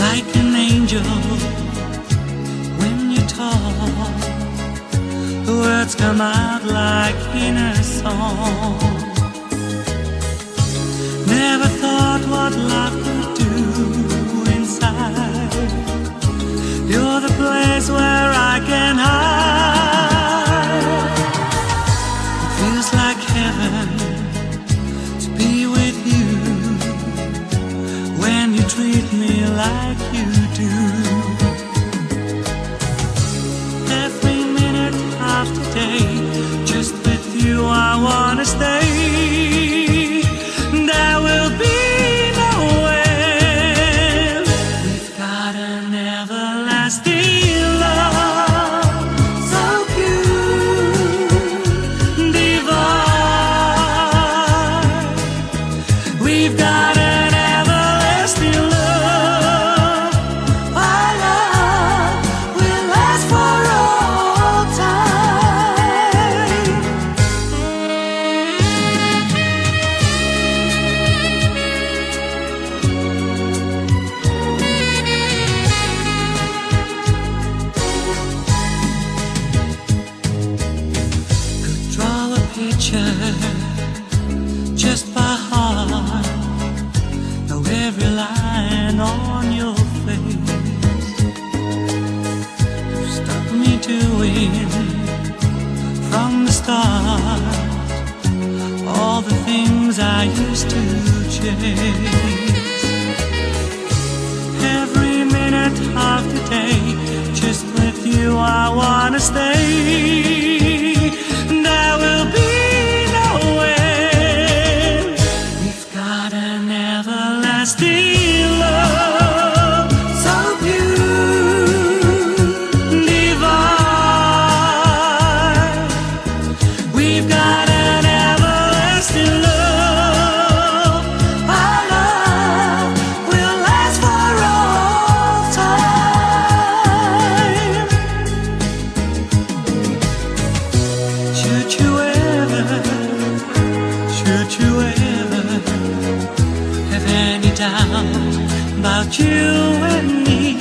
like an angel when you talk. The words come out like in a song. Never thought what love could do inside. You're the place where I can hide. It feels like heaven treat me like you do. Every minute of the day, just with you, I wanna stay. There will be no end. We've got an everlasting love, so pure, divine. We've got just by heart. Know every line on your face. You me doing from the start all the things I used to chase. Every minute of the day, just with you, I wanna stay. down bao chiều em đi